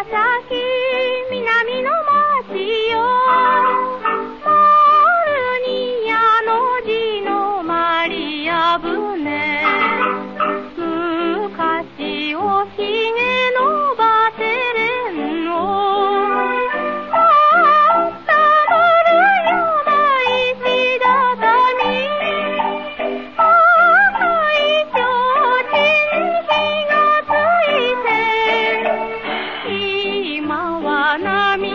Nagasaki. नामी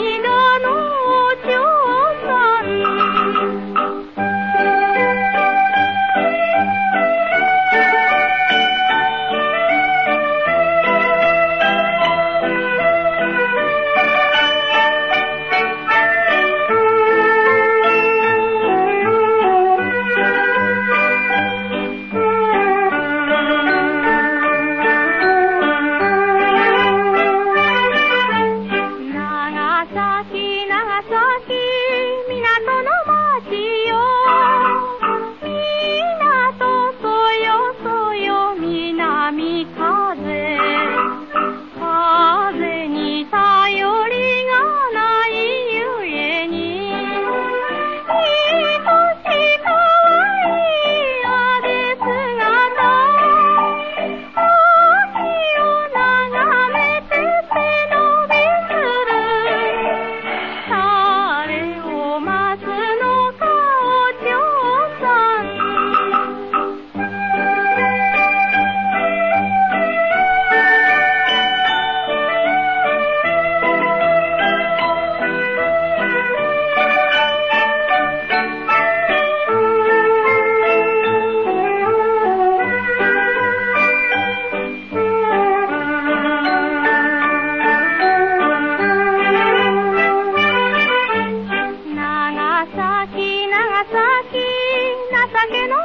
Sasaki. que no